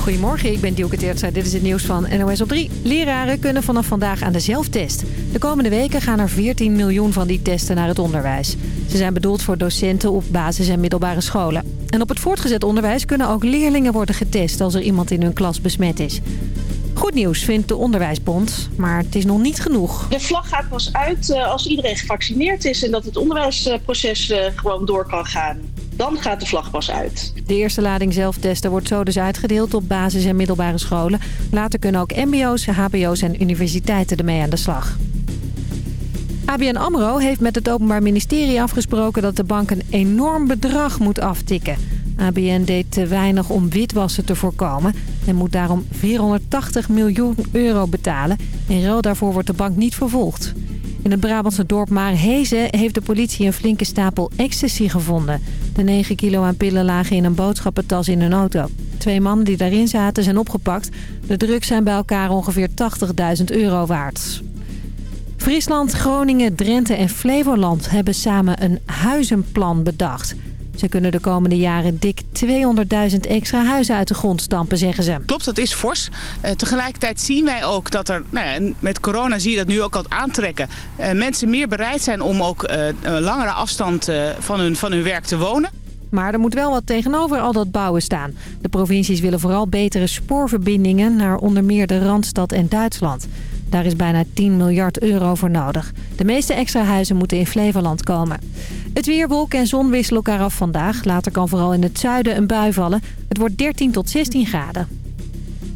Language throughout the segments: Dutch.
Goedemorgen, ik ben Dielke Teertstra. Dit is het nieuws van NOS op 3. Leraren kunnen vanaf vandaag aan de zelftest. De komende weken gaan er 14 miljoen van die testen naar het onderwijs. Ze zijn bedoeld voor docenten op basis- en middelbare scholen. En op het voortgezet onderwijs kunnen ook leerlingen worden getest... als er iemand in hun klas besmet is. Goed nieuws vindt de Onderwijsbond, maar het is nog niet genoeg. De vlag gaat pas uit eh, als iedereen gevaccineerd is... en dat het onderwijsproces eh, gewoon door kan gaan dan gaat de vlag pas uit. De eerste lading zelftesten wordt zo dus uitgedeeld op basis- en middelbare scholen. Later kunnen ook mbo's, hbo's en universiteiten ermee aan de slag. ABN AMRO heeft met het Openbaar Ministerie afgesproken dat de bank een enorm bedrag moet aftikken. ABN deed te weinig om witwassen te voorkomen en moet daarom 480 miljoen euro betalen. In ruil daarvoor wordt de bank niet vervolgd. In het Brabantse dorp Maarhezen heeft de politie een flinke stapel ecstasy gevonden. De 9 kilo aan pillen lagen in een boodschappentas in een auto. Twee mannen die daarin zaten zijn opgepakt. De drugs zijn bij elkaar ongeveer 80.000 euro waard. Friesland, Groningen, Drenthe en Flevoland hebben samen een huizenplan bedacht... Ze kunnen de komende jaren dik 200.000 extra huizen uit de grond stampen, zeggen ze. Klopt, dat is fors. Uh, tegelijkertijd zien wij ook dat er, nou ja, met corona zie je dat nu ook al aantrekken, uh, mensen meer bereid zijn om ook een langere afstand van, hun, van hun werk te wonen. Maar er moet wel wat tegenover al dat bouwen staan. De provincies willen vooral betere spoorverbindingen naar onder meer de Randstad en Duitsland. Daar is bijna 10 miljard euro voor nodig. De meeste extra huizen moeten in Flevoland komen. Het weer, wolken en zon wisselen elkaar af vandaag. Later kan vooral in het zuiden een bui vallen. Het wordt 13 tot 16 graden.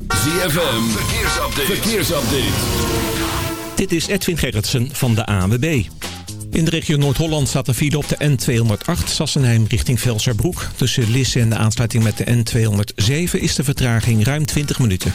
ZFM, verkeersupdate. verkeersupdate. Dit is Edwin Gerritsen van de ANWB. In de regio Noord-Holland staat de file op de N208 Sassenheim richting Velserbroek. Tussen Lisse en de aansluiting met de N207 is de vertraging ruim 20 minuten.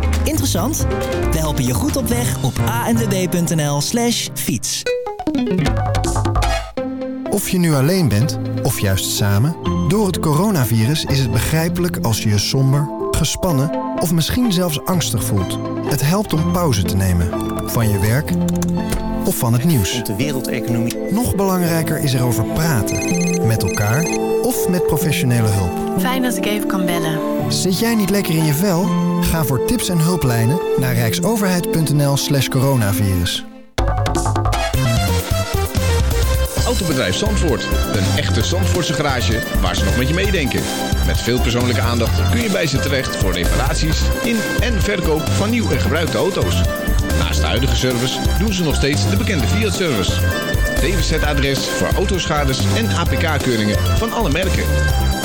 Interessant? We helpen je goed op weg op anwb.nl slash fiets. Of je nu alleen bent, of juist samen... door het coronavirus is het begrijpelijk als je je somber, gespannen... of misschien zelfs angstig voelt. Het helpt om pauze te nemen. Van je werk of van het nieuws. De wereldeconomie. Nog belangrijker is erover praten. Met elkaar of met professionele hulp. Fijn dat ik even kan bellen. Zit jij niet lekker in je vel? Ga voor tips en hulplijnen naar rijksoverheid.nl slash coronavirus. Autobedrijf Zandvoort. Een echte Zandvoortse garage waar ze nog met je meedenken. Met veel persoonlijke aandacht kun je bij ze terecht voor reparaties in en verkoop van nieuw en gebruikte auto's. Naast de huidige service doen ze nog steeds de bekende Fiat-service. DWZ-adres voor autoschades en APK-keuringen van alle merken.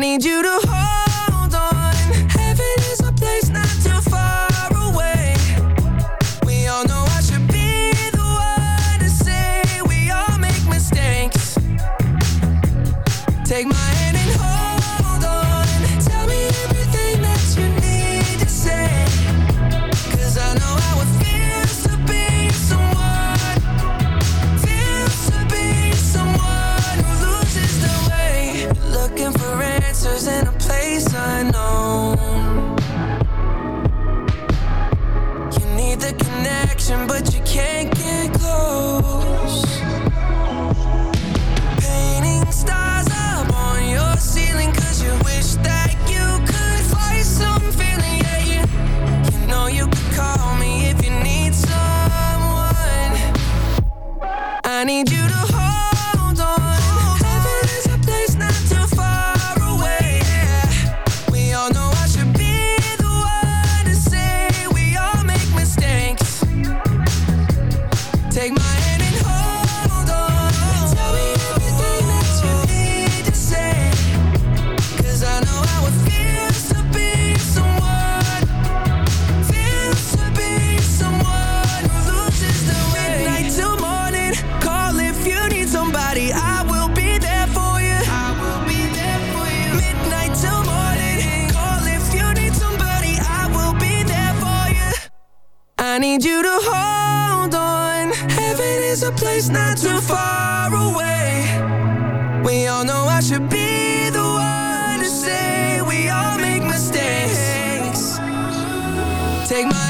need you to I should be the one to say we all make mistakes. Take my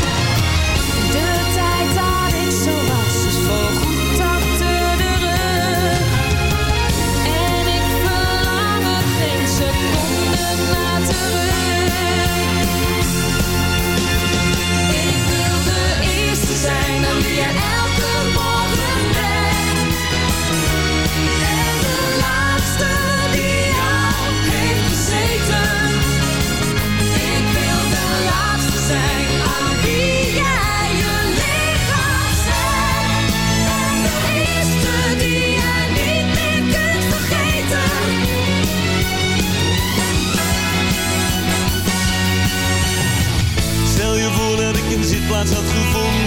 zijn dan wie je elke morgen bent. En de laatste die jou heeft gezeten. Ik wil de laatste zijn aan wie jij je lichaam zet. En de eerste die je niet meer kunt vergeten. Stel je voor dat ik een zitplaats had gevonden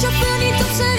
chauffeur niet op zijn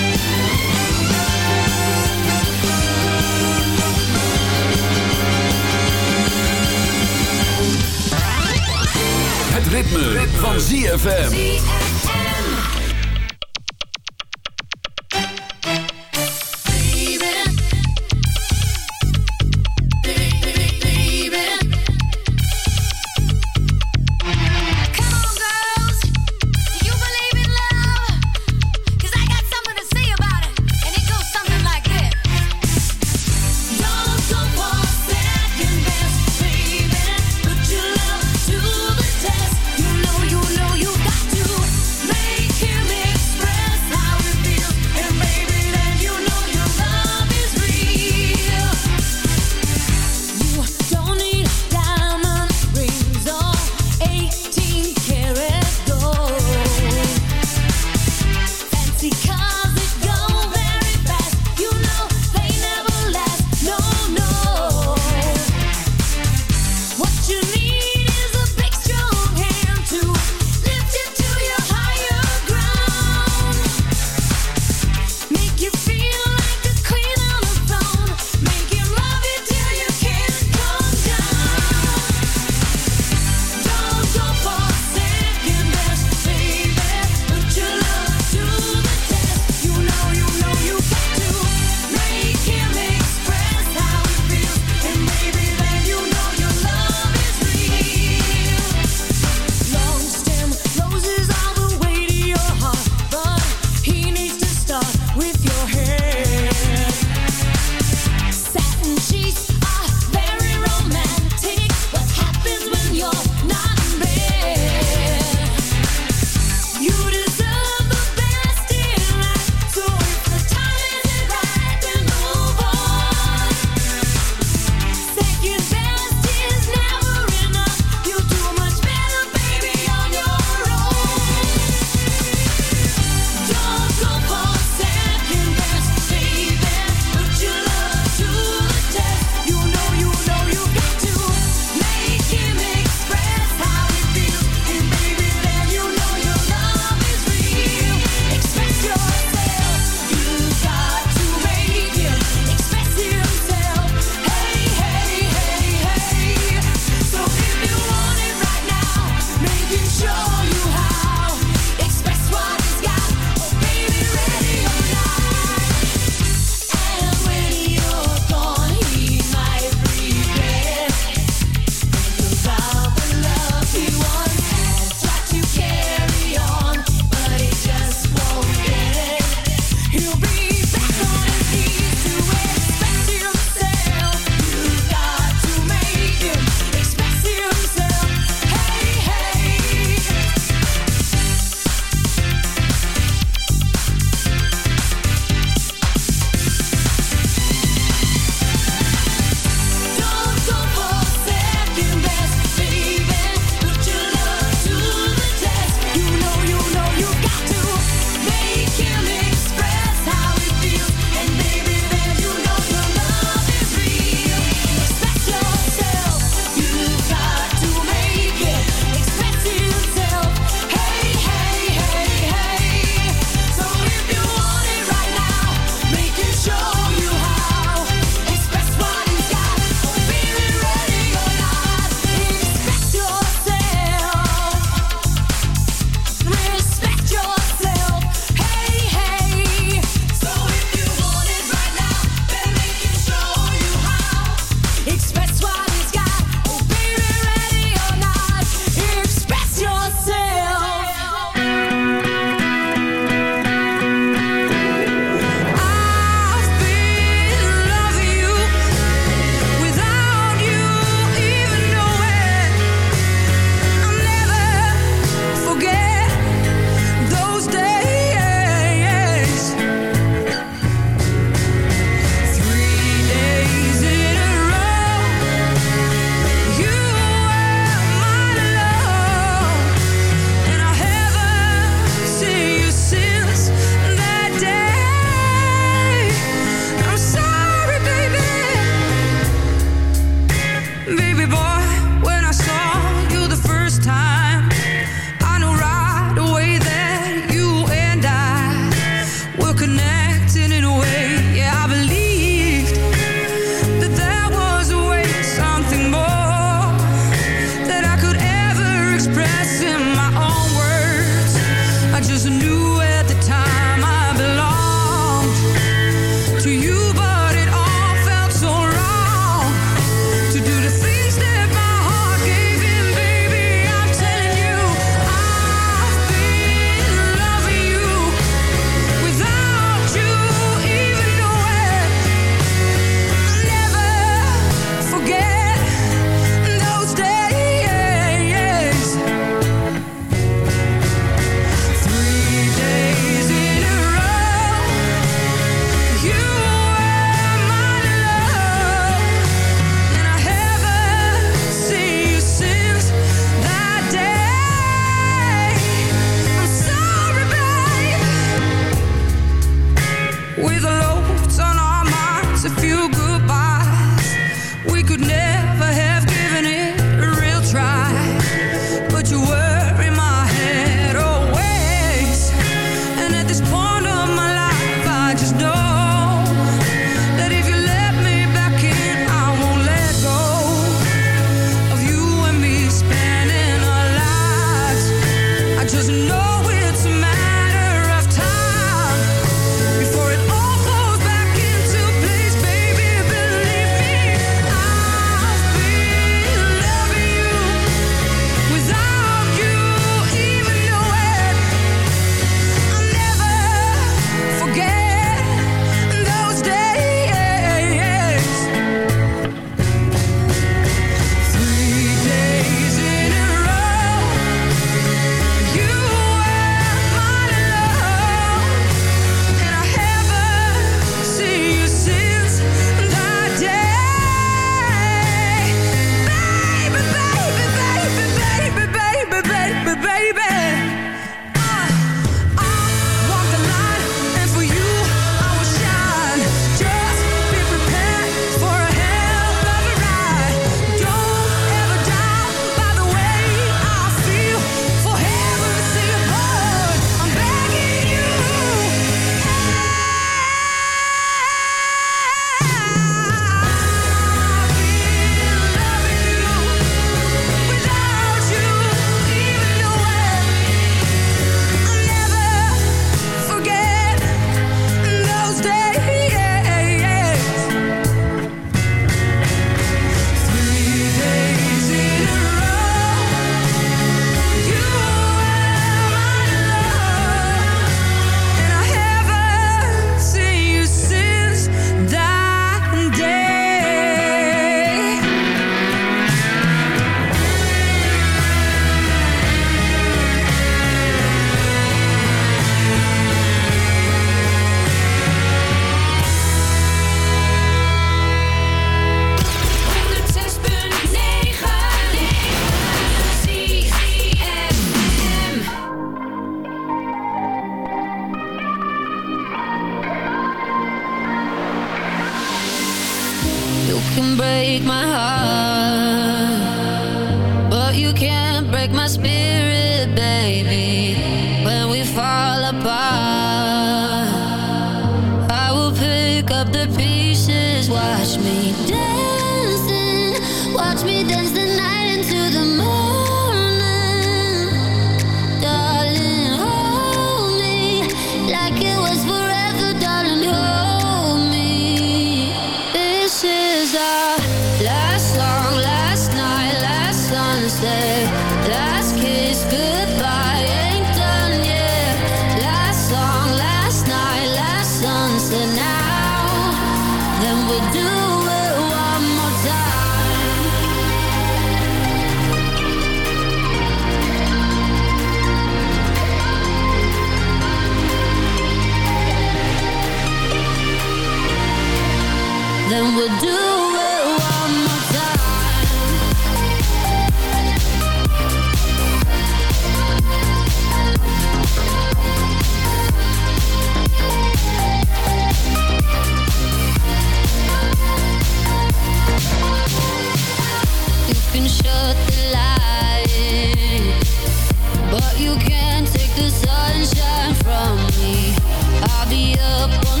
But you can't take the sunshine from me. I'll be up on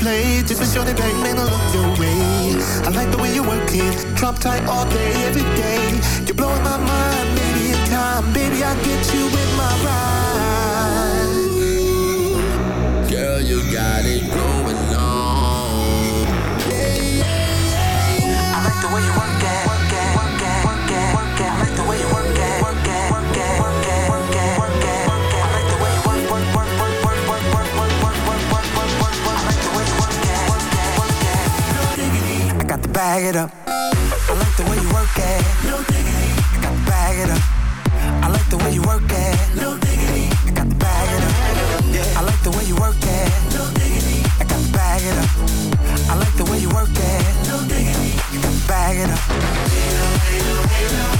play. Just a shorty bang, man, I look your way. I like the way you work it. Drop tight all day, every day. You're blowing my mind, maybe in time. Baby, I'll get you with my ride. Girl, you got it. bag it up. I like the way you work it. No diggity. I got to bag it up. I like the way you work it. No diggity. I got to bag it up. Yeah. I like the way you work it. No diggity. I got to bag it up. I like the way you work it. No diggity. You got to bag it up.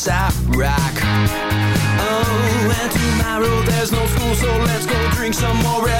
since rock. Oh, and tomorrow there's no school, so let's go drink some more.